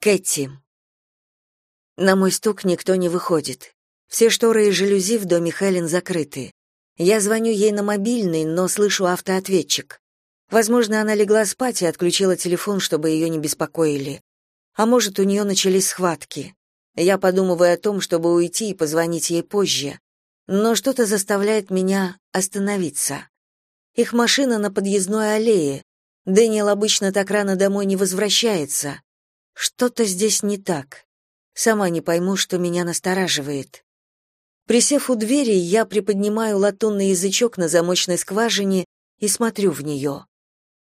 Кэти. На мой стук никто не выходит. Все шторы и жалюзи в доме Хелен закрыты. Я звоню ей на мобильный, но слышу автоответчик. Возможно, она легла спать и отключила телефон, чтобы ее не беспокоили. А может, у нее начались схватки. Я подумываю о том, чтобы уйти и позвонить ей позже. Но что-то заставляет меня остановиться. Их машина на подъездной аллее. Дэниел обычно так рано домой не возвращается. Что-то здесь не так. Сама не пойму, что меня настораживает. Присев у двери, я приподнимаю латунный язычок на замочной скважине и смотрю в нее.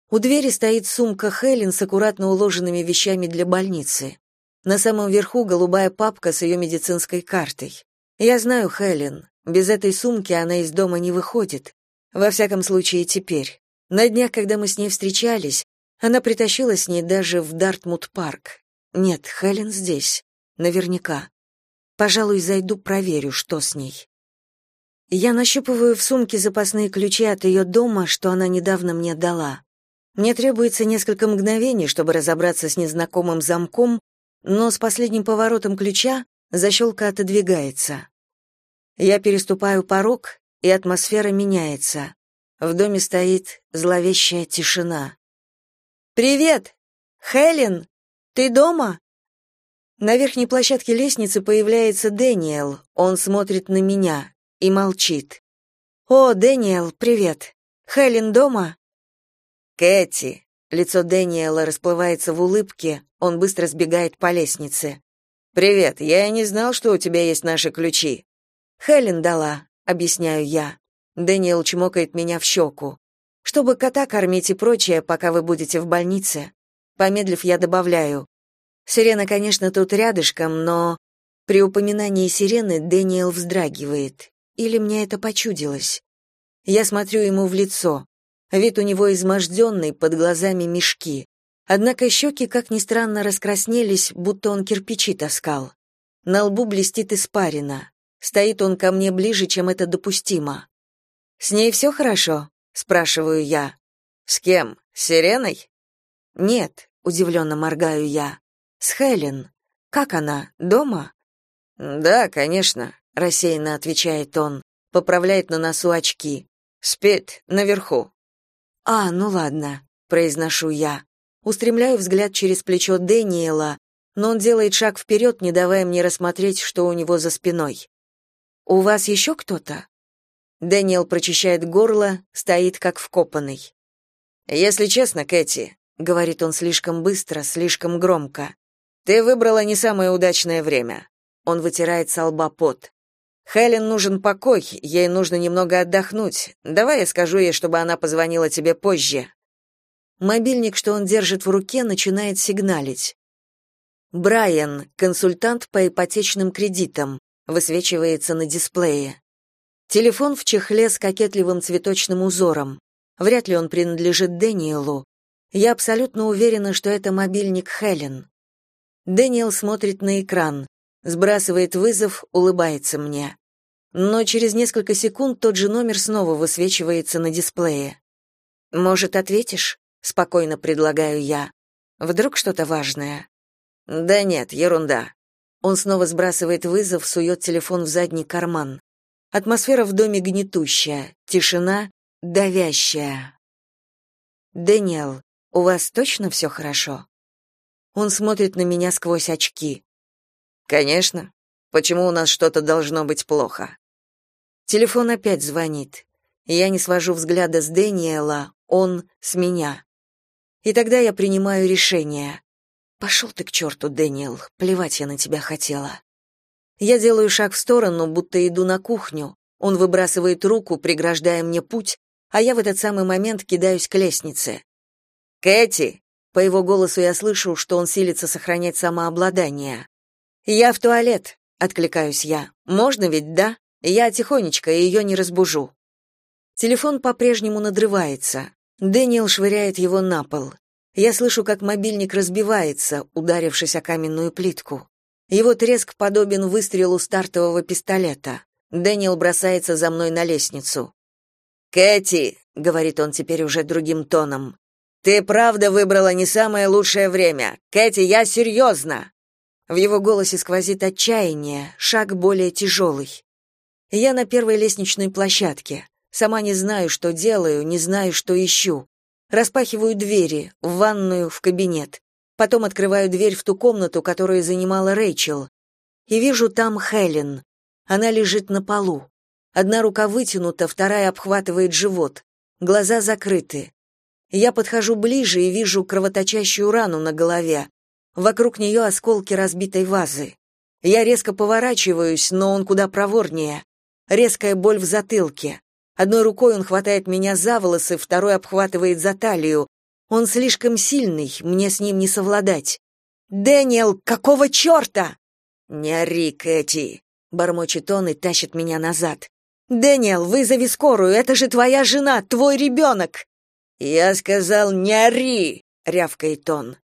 У двери стоит сумка Хелен с аккуратно уложенными вещами для больницы. На самом верху голубая папка с ее медицинской картой. Я знаю Хелен. Без этой сумки она из дома не выходит. Во всяком случае, теперь. На днях, когда мы с ней встречались, она притащила с ней даже в Дартмут-парк. Нет, Хелен здесь. Наверняка. Пожалуй, зайду проверю, что с ней. Я нащупываю в сумке запасные ключи от ее дома, что она недавно мне дала. Мне требуется несколько мгновений, чтобы разобраться с незнакомым замком, но с последним поворотом ключа защелка отодвигается. Я переступаю порог, и атмосфера меняется. В доме стоит зловещая тишина. «Привет! Хелен!» Ты дома? На верхней площадке лестницы появляется Дэниел. Он смотрит на меня и молчит. О, Дэниел, привет. Хелен дома? Кэти. Лицо Дэниела расплывается в улыбке. Он быстро сбегает по лестнице. Привет. Я не знал, что у тебя есть наши ключи. Хелен дала, объясняю я. Дэниел чмокает меня в щеку. Чтобы кота кормить и прочее, пока вы будете в больнице. Помедлив, я добавляю. Сирена, конечно, тут рядышком, но... При упоминании сирены Дэниел вздрагивает. Или мне это почудилось? Я смотрю ему в лицо. Вид у него изможденный, под глазами мешки. Однако щеки, как ни странно, раскраснелись, будто он кирпичи таскал. На лбу блестит испарина. Стоит он ко мне ближе, чем это допустимо. «С ней все хорошо?» — спрашиваю я. «С кем? С Сиреной?» «Нет», — удивленно моргаю я. «С Хелен. Как она? Дома?» «Да, конечно», — рассеянно отвечает он, поправляет на носу очки. «Спит, наверху». «А, ну ладно», — произношу я. Устремляю взгляд через плечо Дэниела, но он делает шаг вперед, не давая мне рассмотреть, что у него за спиной. «У вас еще кто-то?» Дэниел прочищает горло, стоит как вкопанный. «Если честно, Кэти, — говорит он слишком быстро, слишком громко. «Ты выбрала не самое удачное время». Он вытирает с лба пот. «Хелен нужен покой, ей нужно немного отдохнуть. Давай я скажу ей, чтобы она позвонила тебе позже». Мобильник, что он держит в руке, начинает сигналить. Брайан, консультант по ипотечным кредитам, высвечивается на дисплее. Телефон в чехле с кокетливым цветочным узором. Вряд ли он принадлежит Дэниелу, я абсолютно уверена, что это мобильник Хелен. Дэниел смотрит на экран, сбрасывает вызов, улыбается мне. Но через несколько секунд тот же номер снова высвечивается на дисплее. «Может, ответишь?» — спокойно предлагаю я. «Вдруг что-то важное?» «Да нет, ерунда». Он снова сбрасывает вызов, сует телефон в задний карман. Атмосфера в доме гнетущая, тишина давящая. «Дэниел, у вас точно все хорошо? Он смотрит на меня сквозь очки. Конечно. Почему у нас что-то должно быть плохо? Телефон опять звонит. Я не свожу взгляда с Дэниела, он с меня. И тогда я принимаю решение. Пошел ты к черту, Дэниел, плевать я на тебя хотела. Я делаю шаг в сторону, будто иду на кухню. Он выбрасывает руку, преграждая мне путь, а я в этот самый момент кидаюсь к лестнице. Кэти, по его голосу я слышу, что он силится сохранять самообладание. Я в туалет, откликаюсь я. Можно ведь, да? Я тихонечко ее не разбужу. Телефон по-прежнему надрывается. Дэниел швыряет его на пол. Я слышу, как мобильник разбивается, ударившись о каменную плитку. Его треск подобен выстрелу стартового пистолета. Дэниел бросается за мной на лестницу. «Кэти», — говорит он теперь уже другим тоном, Ты правда выбрала не самое лучшее время. Кэти, я серьезно!» В его голосе сквозит отчаяние, шаг более тяжелый. Я на первой лестничной площадке. Сама не знаю, что делаю, не знаю, что ищу. Распахиваю двери, в ванную, в кабинет. Потом открываю дверь в ту комнату, которую занимала Рэйчел. И вижу там Хелен. Она лежит на полу. Одна рука вытянута, вторая обхватывает живот. Глаза закрыты. Я подхожу ближе и вижу кровоточащую рану на голове. Вокруг нее осколки разбитой вазы. Я резко поворачиваюсь, но он куда проворнее. Резкая боль в затылке. Одной рукой он хватает меня за волосы, второй обхватывает за талию. Он слишком сильный, мне с ним не совладать. «Дэниел, какого черта?» «Не ори, Кэти», — бормочет он и тащит меня назад. «Дэниел, вызови скорую, это же твоя жена, твой ребенок!» «Я сказал, не ори!» — рявкает он.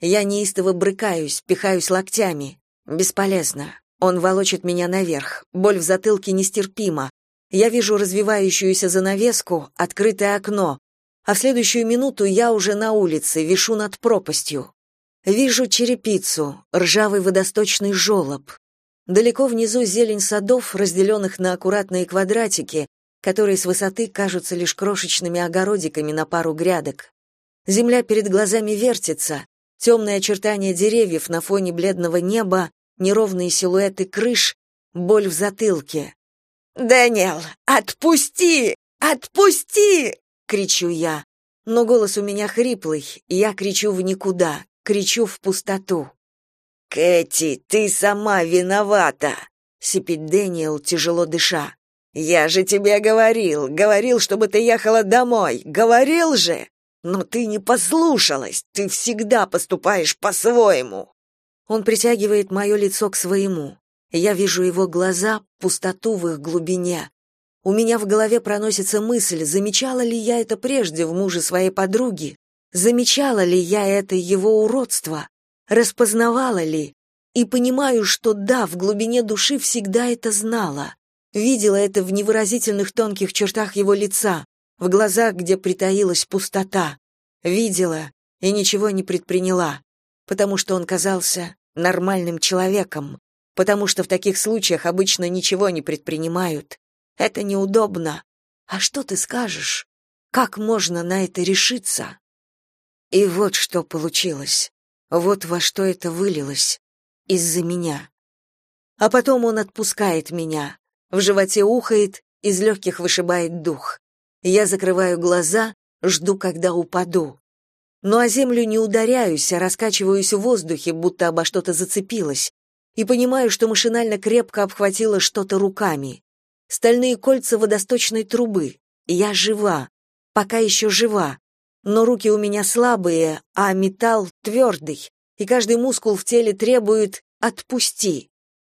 Я неистово брыкаюсь, пихаюсь локтями. Бесполезно. Он волочит меня наверх. Боль в затылке нестерпима. Я вижу развивающуюся занавеску, открытое окно, а в следующую минуту я уже на улице, вишу над пропастью. Вижу черепицу, ржавый водосточный желоб. Далеко внизу зелень садов, разделенных на аккуратные квадратики, которые с высоты кажутся лишь крошечными огородиками на пару грядок. Земля перед глазами вертится, темные очертания деревьев на фоне бледного неба, неровные силуэты крыш, боль в затылке. «Дэниел, отпусти! Отпусти!» — кричу я. Но голос у меня хриплый, и я кричу в никуда, кричу в пустоту. «Кэти, ты сама виновата!» — сипит Дэниел, тяжело дыша. «Я же тебе говорил, говорил, чтобы ты ехала домой, говорил же! Но ты не послушалась, ты всегда поступаешь по-своему!» Он притягивает мое лицо к своему. Я вижу его глаза, пустоту в их глубине. У меня в голове проносится мысль, замечала ли я это прежде в муже своей подруги, замечала ли я это его уродство, распознавала ли, и понимаю, что да, в глубине души всегда это знала. Видела это в невыразительных тонких чертах его лица, в глазах, где притаилась пустота. Видела и ничего не предприняла, потому что он казался нормальным человеком, потому что в таких случаях обычно ничего не предпринимают. Это неудобно. А что ты скажешь? Как можно на это решиться? И вот что получилось. Вот во что это вылилось. Из-за меня. А потом он отпускает меня. В животе ухает, из легких вышибает дух. Я закрываю глаза, жду, когда упаду. Но о землю не ударяюсь, а раскачиваюсь в воздухе, будто обо что-то зацепилась и понимаю, что машинально крепко обхватила что-то руками. Стальные кольца водосточной трубы. Я жива, пока еще жива. Но руки у меня слабые, а металл твердый, и каждый мускул в теле требует «отпусти».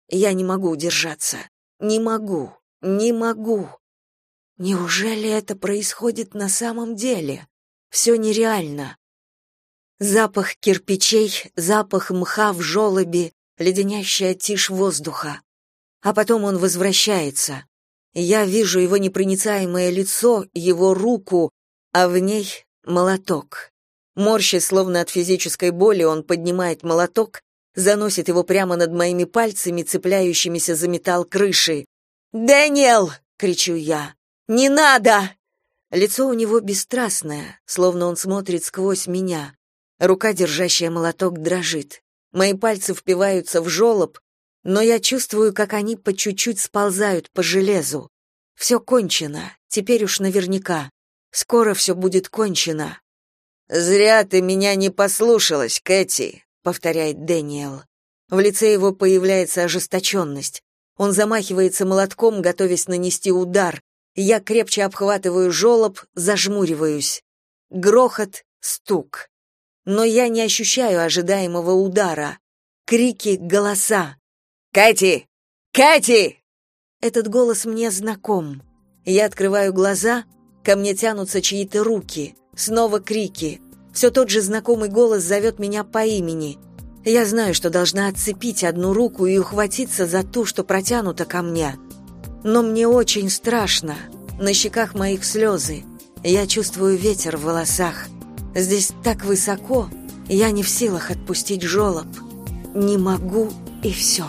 Я не могу удержаться. Не могу, не могу. Неужели это происходит на самом деле? Все нереально. Запах кирпичей, запах мха в желобе, леденящая тишь воздуха. А потом он возвращается. Я вижу его непроницаемое лицо, его руку, а в ней молоток. Морщась, словно от физической боли, он поднимает молоток, заносит его прямо над моими пальцами, цепляющимися за металл крыши. «Дэниел!» — кричу я. «Не надо!» Лицо у него бесстрастное, словно он смотрит сквозь меня. Рука, держащая молоток, дрожит. Мои пальцы впиваются в желоб, но я чувствую, как они по чуть-чуть сползают по железу. Все кончено, теперь уж наверняка. Скоро все будет кончено. «Зря ты меня не послушалась, Кэти», — повторяет Дэниел. В лице его появляется ожесточенность. Он замахивается молотком, готовясь нанести удар. Я крепче обхватываю желоб, зажмуриваюсь. Грохот, стук но я не ощущаю ожидаемого удара. Крики, голоса. «Кэти! Кэти!» Этот голос мне знаком. Я открываю глаза, ко мне тянутся чьи-то руки. Снова крики. Все тот же знакомый голос зовет меня по имени. Я знаю, что должна отцепить одну руку и ухватиться за ту, что протянута ко мне. Но мне очень страшно. На щеках моих слезы. Я чувствую ветер в волосах. Здесь так высоко, я не в силах отпустить жолоб. Не могу, и все.